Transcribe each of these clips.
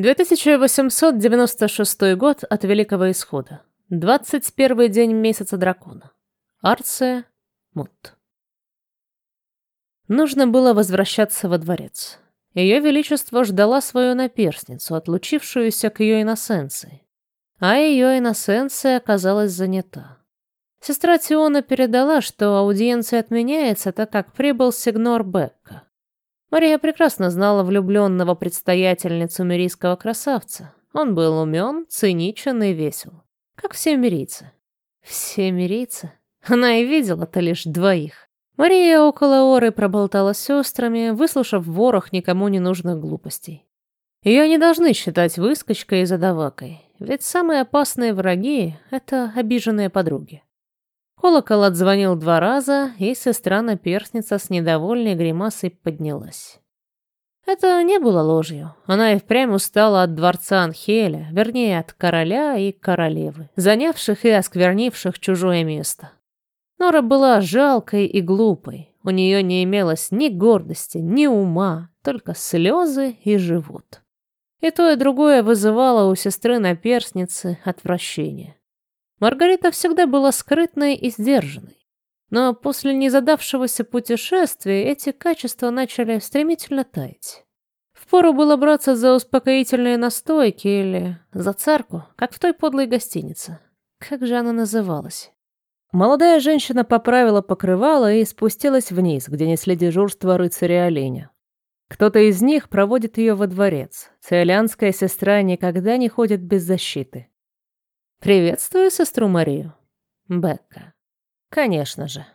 2896 год от Великого Исхода. 21 день месяца дракона. Арция, Мут. Нужно было возвращаться во дворец. Ее Величество ждала свою наперсницу, отлучившуюся к ее иносенции. А ее иносенция оказалась занята. Сестра Тиона передала, что аудиенция отменяется, так как прибыл сигнор Бекка. Мария прекрасно знала влюбленного предстоятельницу мирийского красавца. Он был умен, циничен и весел. Как все мирийцы. Все мирийцы? Она и видела-то лишь двоих. Мария около Оры проболтала с сестрами, выслушав ворох никому не нужных глупостей. Ее не должны считать выскочкой и задавакой, ведь самые опасные враги — это обиженные подруги. Колокол отзвонил два раза, и сестра-наперстница с недовольной гримасой поднялась. Это не было ложью. Она и впрямь устала от дворца Анхеля, вернее, от короля и королевы, занявших и осквернивших чужое место. Нора была жалкой и глупой. У нее не имелось ни гордости, ни ума, только слезы и живот. И то, и другое вызывало у сестры-наперстницы отвращение. Маргарита всегда была скрытной и сдержанной. Но после незадавшегося путешествия эти качества начали стремительно таять. Впору было браться за успокоительные настойки или за царку, как в той подлой гостинице. Как же она называлась? Молодая женщина поправила покрывало и спустилась вниз, где несли дежурство рыцаря-оленя. Кто-то из них проводит ее во дворец. Циолянская сестра никогда не ходит без защиты. «Приветствую сестру Марию». Бекка. «Конечно же».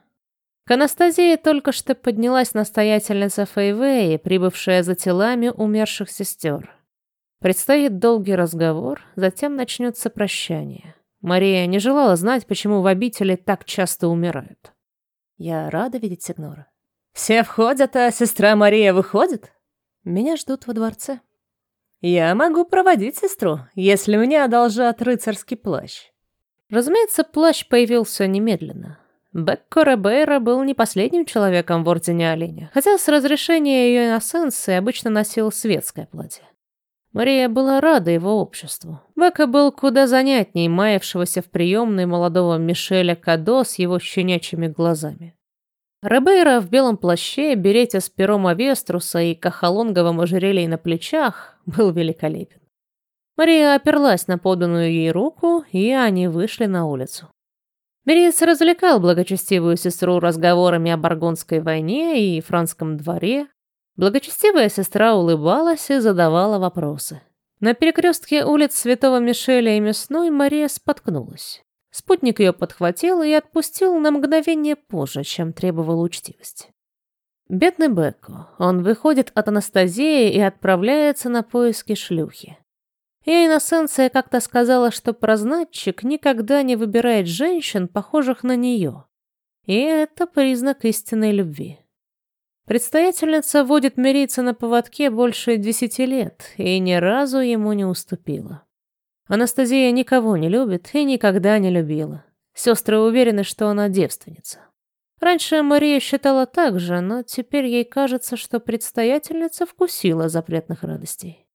К Анастазии только что поднялась настоятельница Фейвеи, прибывшая за телами умерших сестер. Предстоит долгий разговор, затем начнется прощание. Мария не желала знать, почему в обители так часто умирают. «Я рада видеть Сигнора». «Все входят, а сестра Мария выходит?» «Меня ждут во дворце». «Я могу проводить сестру, если мне одолжат рыцарский плащ». Разумеется, плащ появился немедленно. Бекко Ребейра был не последним человеком в Ордене Оленя, хотя с разрешения ее иносенции обычно носил светское платье. Мария была рада его обществу. Бека был куда занятней маявшегося в приемной молодого Мишеля Кадо с его щенячьими глазами. Ребейра в белом плаще, берете с пером Авеструса и кахалонговым ожерельем на плечах был великолепен. Мария оперлась на поданную ей руку, и они вышли на улицу. Берец развлекал благочестивую сестру разговорами о Баргонской войне и франском дворе. Благочестивая сестра улыбалась и задавала вопросы. На перекрестке улиц Святого Мишеля и Мясной Мария споткнулась. Спутник ее подхватил и отпустил на мгновение позже, чем требовала учтивость. Бедный Бекко. Он выходит от Анастазии и отправляется на поиски шлюхи. Ее иносенция как-то сказала, что прознатчик никогда не выбирает женщин, похожих на нее. И это признак истинной любви. Предстоятельница водит мириться на поводке больше десяти лет и ни разу ему не уступила. Анастасия никого не любит и никогда не любила. Сестры уверены, что она девственница. Раньше Мария считала так же, но теперь ей кажется, что предстоятельница вкусила запретных радостей.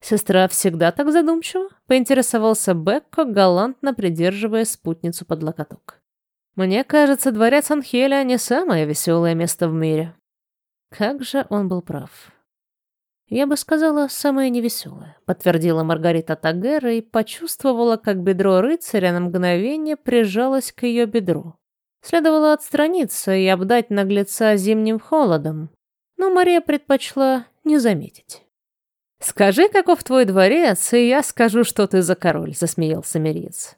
Сестра всегда так задумчива, поинтересовался Бекко, галантно придерживая спутницу под локоток. Мне кажется, дворец Анхеля не самое веселое место в мире. Как же он был прав. «Я бы сказала, самое невеселое», — подтвердила Маргарита Тагера и почувствовала, как бедро рыцаря на мгновение прижалось к ее бедру. Следовало отстраниться и обдать наглеца зимним холодом, но Мария предпочла не заметить. «Скажи, каков твой дворец, и я скажу, что ты за король», — засмеялся Мерец.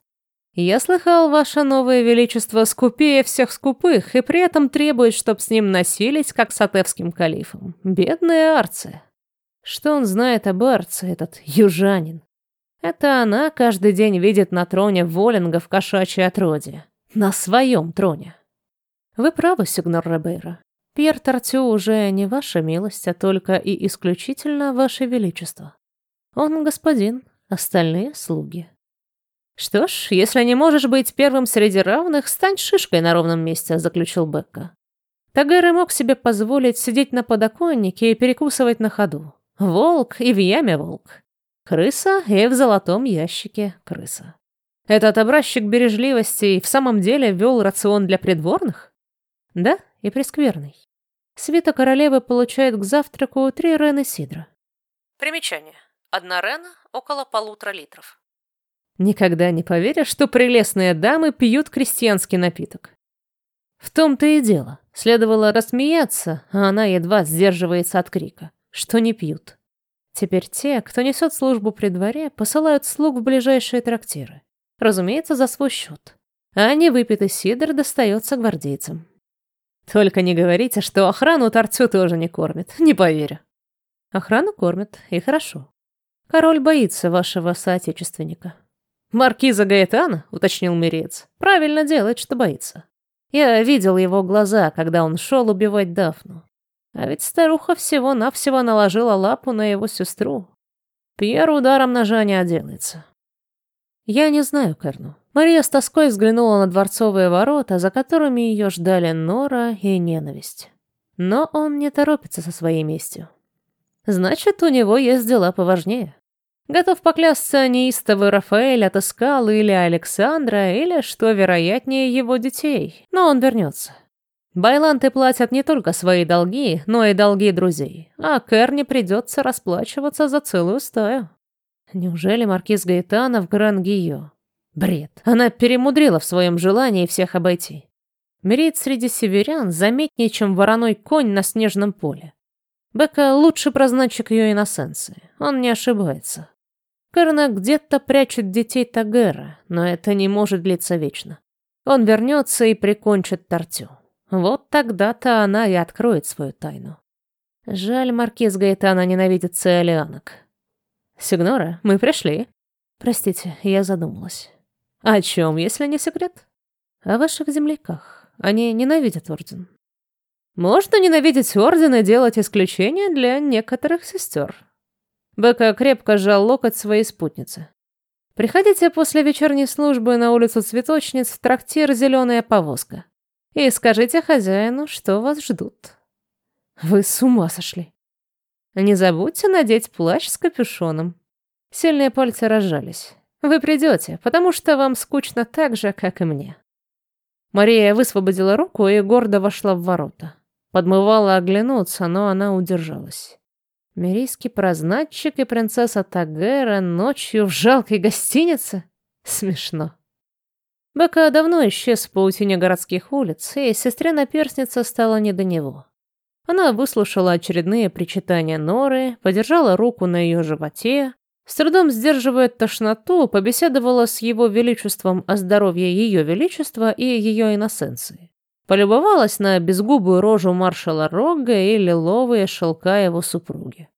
«Я слыхал, ваше новое величество скупее всех скупых и при этом требует, чтоб с ним носились, как с атевским калифом. Бедная Арция». Что он знает об Арце, этот южанин? Это она каждый день видит на троне Волинга в кошачьей отродье. На своем троне. Вы правы, сигнор Ребейра. Пьер Тартю уже не ваша милость, а только и исключительно ваше величество. Он господин, остальные слуги. Что ж, если не можешь быть первым среди равных, стань шишкой на ровном месте, заключил Бекка. Тагеры мог себе позволить сидеть на подоконнике и перекусывать на ходу. Волк и в яме волк. Крыса и в золотом ящике крыса. Этот образчик бережливости в самом деле вел рацион для придворных? Да, и прескверный. Свита королевы получает к завтраку три рены сидра. Примечание. Одна рена около полутора литров. Никогда не поверишь, что прелестные дамы пьют крестьянский напиток. В том-то и дело. Следовало рассмеяться, а она едва сдерживается от крика, что не пьют. Теперь те, кто несет службу при дворе, посылают слуг в ближайшие трактиры. Разумеется, за свой счет. А невыпитый сидр достается гвардейцам. Только не говорите, что охрану торцу тоже не кормит. Не поверю. Охрану кормят, и хорошо. Король боится вашего соотечественника. Маркиза Гаэтана, уточнил Мирец, правильно делает, что боится. Я видел его глаза, когда он шел убивать Дафну. А ведь старуха всего-навсего наложила лапу на его сестру. Пьер ударом ножа не отделается. Я не знаю Керну. Мария с тоской взглянула на дворцовые ворота, за которыми ее ждали Нора и ненависть. Но он не торопится со своей местью. Значит, у него есть дела поважнее. Готов поклясться, неистовый Рафаэль отыскал или Александра, или, что вероятнее, его детей. Но он вернется. Байланты платят не только свои долги, но и долги друзей. А Керни придется расплачиваться за целую стаю. Неужели маркиз Гаэтана в Гран-Гио? Бред. Она перемудрила в своем желании всех обойти. Мерит среди северян заметнее, чем вороной конь на снежном поле. Бека лучший прозначик ее иносенции. Он не ошибается. Керна где-то прячет детей Тагера, но это не может длиться вечно. Он вернется и прикончит Тартю. Вот тогда-то она и откроет свою тайну. Жаль, маркиз Гаэтана ненавидит циолианок. «Сигнора, мы пришли». «Простите, я задумалась». «О чем, если не секрет?» «О ваших земляках. Они ненавидят Орден». «Можно ненавидеть Орден и делать исключения для некоторых сестер». Бека крепко сжал локоть своей спутницы. «Приходите после вечерней службы на улицу Цветочниц в трактир «Зеленая повозка» и скажите хозяину, что вас ждут». «Вы с ума сошли!» Не забудьте надеть плащ с капюшоном. Сильные пальцы разжались. Вы придете, потому что вам скучно так же, как и мне. Мария высвободила руку и гордо вошла в ворота. Подмывала оглянуться, но она удержалась. Мирийский прознатчик и принцесса Тагера ночью в жалкой гостинице? Смешно. Бека давно исчез в паутине городских улиц, и сестре-наперстница стала не до него. Она выслушала очередные причитания Норы, подержала руку на ее животе, с трудом сдерживая тошноту, побеседовала с его величеством о здоровье ее величества и ее иносенции. Полюбовалась на безгубую рожу маршала Рога и лиловые шелка его супруги.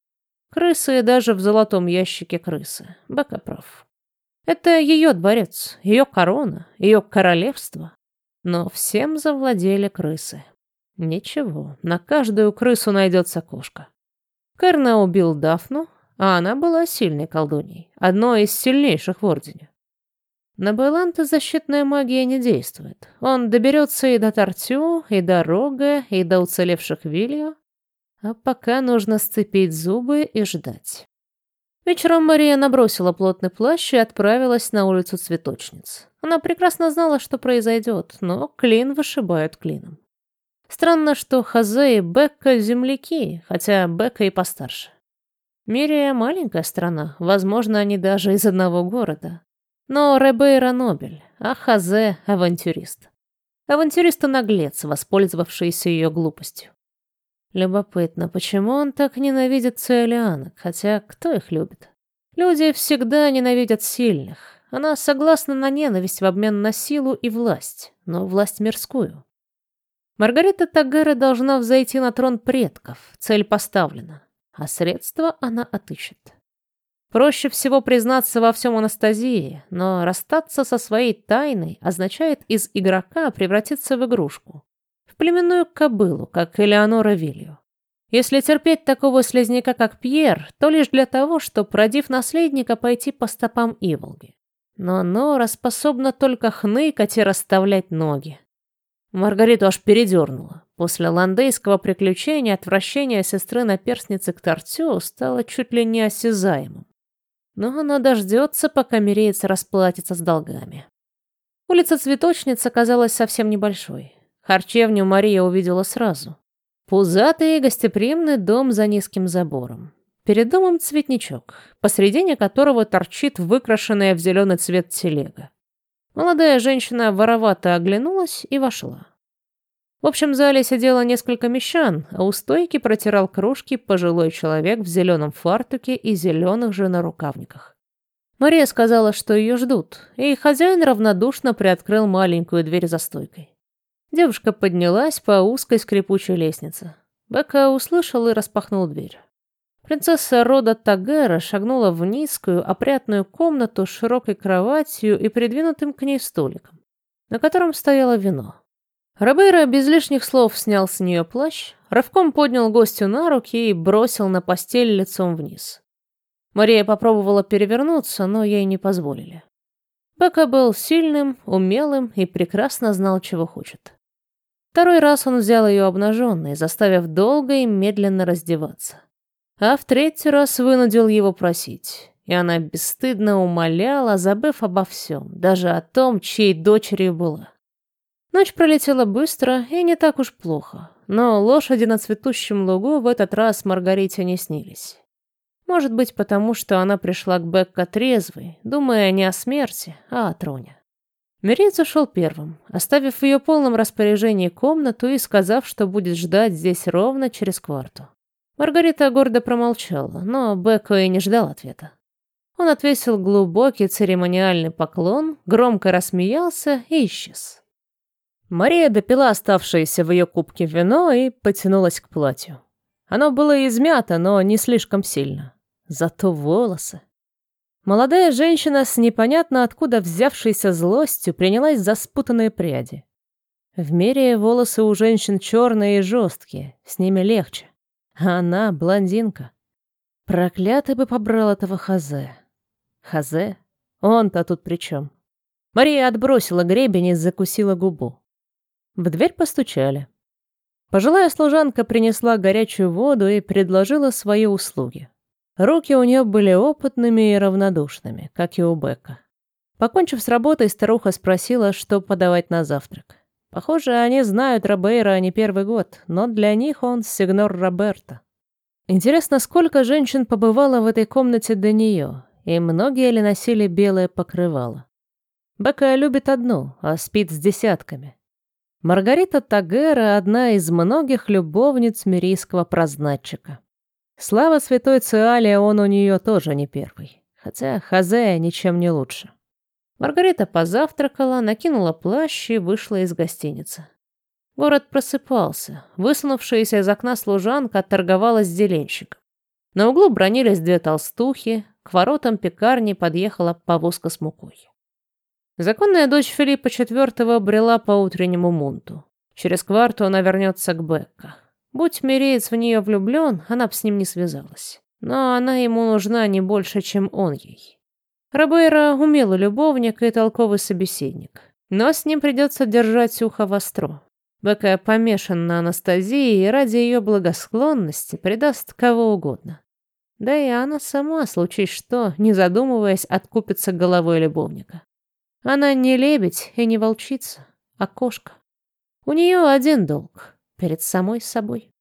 Крысы даже в золотом ящике крысы. Бека прав. Это ее дворец, ее корона, ее королевство. Но всем завладели крысы. Ничего, на каждую крысу найдется кошка. Керна убил Дафну, а она была сильной колдуньей, одной из сильнейших в Ордене. На Байланта защитная магия не действует. Он доберется и до Тартю, и до Рога, и до уцелевших Вильо. А пока нужно сцепить зубы и ждать. Вечером Мария набросила плотный плащ и отправилась на улицу цветочниц. Она прекрасно знала, что произойдет, но клин вышибают клином. Странно, что Хазе и Бекка земляки, хотя Бекка и постарше. Мирия маленькая страна, возможно, они даже из одного города. Но Ребейра Нобель, а Хазе — авантюрист. Авантюрист и наглец, воспользовавшийся ее глупостью. Любопытно, почему он так ненавидит Циолианок, хотя кто их любит? Люди всегда ненавидят сильных. Она согласна на ненависть в обмен на силу и власть, но власть мирскую. Маргарита Тагера должна взойти на трон предков, цель поставлена, а средства она отыщет. Проще всего признаться во всем Анастазии, но расстаться со своей тайной означает из игрока превратиться в игрушку, племенную кобылу, как Элеонора Вилью. Если терпеть такого слезняка, как Пьер, то лишь для того, чтобы, родив наследника, пойти по стопам Иволги. Но Нора способна только хныкать и расставлять ноги. Маргариту аж передернуло. После ландейского приключения отвращение сестры наперстницы к Тортю стало чуть ли не осязаемым. но она дождется, пока Миреец расплатится с долгами. Улица Цветочница казалась совсем небольшой. Харчевню Мария увидела сразу. Пузатый и гостеприимный дом за низким забором. Перед домом цветничок, посредине которого торчит выкрашенная в зеленый цвет телега. Молодая женщина воровато оглянулась и вошла. В общем зале сидело несколько мещан, а у стойки протирал кружки пожилой человек в зеленом фартуке и зеленых же нарукавниках. Мария сказала, что ее ждут, и хозяин равнодушно приоткрыл маленькую дверь за стойкой. Девушка поднялась по узкой скрипучей лестнице. Бека услышал и распахнул дверь. Принцесса рода Тагера шагнула в низкую, опрятную комнату с широкой кроватью и придвинутым к ней столиком, на котором стояло вино. Робейра без лишних слов снял с нее плащ, рывком поднял гостю на руки и бросил на постель лицом вниз. Мария попробовала перевернуться, но ей не позволили. Бека был сильным, умелым и прекрасно знал, чего хочет. Второй раз он взял ее обнаженной, заставив долго и медленно раздеваться. А в третий раз вынудил его просить. И она бесстыдно умоляла, забыв обо всем, даже о том, чьей дочерью была. Ночь пролетела быстро и не так уж плохо, но лошади на цветущем лугу в этот раз Маргарите не снились. Может быть, потому что она пришла к Бекка трезвой, думая не о смерти, а о троне. Мериц ушел первым, оставив в ее полном распоряжении комнату и сказав, что будет ждать здесь ровно через кварту. Маргарита гордо промолчала, но Бекко и не ждал ответа. Он отвесил глубокий церемониальный поклон, громко рассмеялся и исчез. Мария допила оставшееся в ее кубке вино и потянулась к платью. Оно было измято, но не слишком сильно. Зато волосы. Молодая женщина с непонятно откуда взявшейся злостью принялась за спутанные пряди. В мире волосы у женщин черные и жесткие, с ними легче. А она блондинка. Проклятый бы побрал этого Хазе. Хазе? Он-то тут при чем? Мария отбросила гребень и закусила губу. В дверь постучали. Пожилая служанка принесла горячую воду и предложила свои услуги. Руки у нее были опытными и равнодушными, как и у Бека. Покончив с работой, старуха спросила, что подавать на завтрак. Похоже, они знают Робейра не первый год, но для них он сигнор Роберто. Интересно, сколько женщин побывало в этой комнате до нее, и многие ли носили белое покрывало. Бека любит одну, а спит с десятками. Маргарита Тагера – одна из многих любовниц мирийского прознатчика. Слава святой Циале, он у нее тоже не первый. Хотя Хазея ничем не лучше. Маргарита позавтракала, накинула плащ и вышла из гостиницы. Город просыпался. Высунувшаяся из окна служанка торговала с деленщиком. На углу бронились две толстухи, к воротам пекарни подъехала повозка с мукой. Законная дочь Филиппа IV брела по утреннему мунту. Через кварту она вернется к Бекка. Будь Миреец в нее влюблен, она б с ним не связалась. Но она ему нужна не больше, чем он ей. Робейра умелый любовник и толковый собеседник. Но с ним придется держать ухо востро. Бека помешан на Анастазии и ради ее благосклонности предаст кого угодно. Да и она сама, случись что, не задумываясь, откупится головой любовника. Она не лебедь и не волчица, а кошка. У нее один долг перед самой собой.